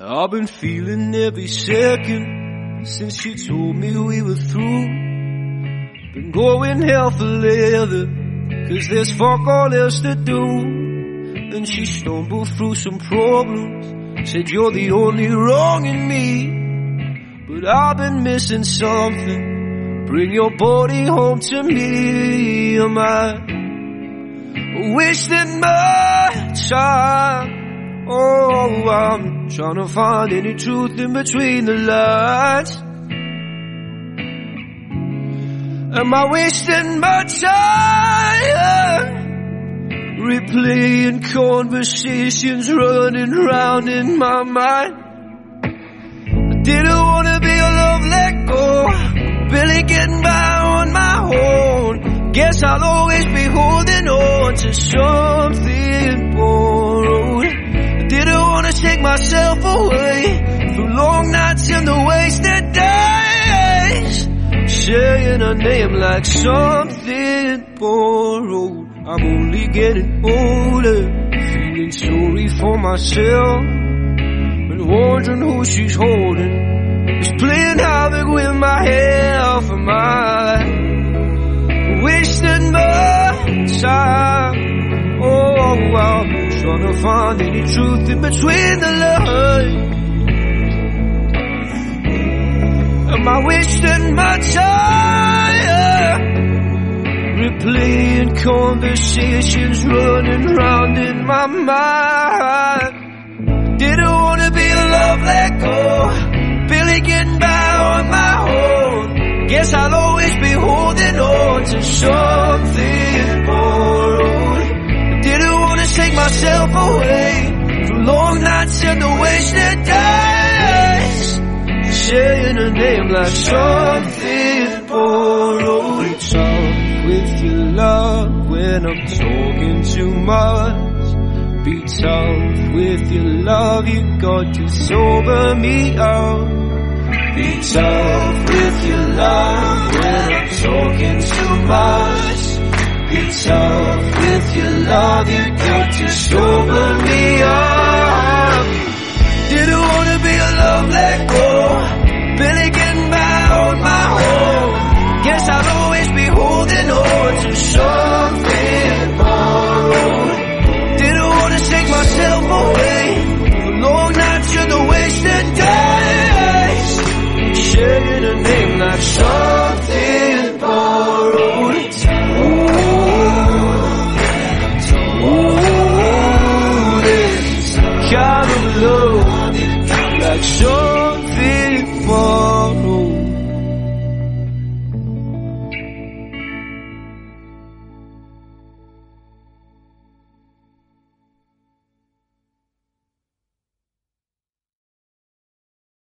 I've been feeling every second since she told me we were through. Been going hell for leather, cause there's fuck all else to do. Then she stumbled through some problems, said you're the only wrong in me. But I've been missing something, bring your body home to me. Am I wasting my time? Oh, I'm trying to find any truth in between the lines. Am I wasting my time? Replaying conversations running round in my mind. I didn't wanna be a love let go. Barely getting by on my own. Guess I'll always be holding on to something myself away through long nights and the wasted days. Saying her name like something borrowed. I'm only getting older, feeling sorry for myself. And wondering who she's holding. Is playing havoc with my health and my wasting my time. Oh, I'm trying to find any truth in between the lines. Am I wasting my time? Replaying conversations running round in my mind. Didn't wanna be a love let go. Barely getting by on my own. Guess I'll always be holding on to something myself away from long nights and the wasted days. Saying her name like something borrowed. It's off with your love when I'm talking too much. Be tough with your love, you got to sober me up. Be tough with your love when I'm talking too much. Be tough with your love, you got to sober me up. out of love, like short feet.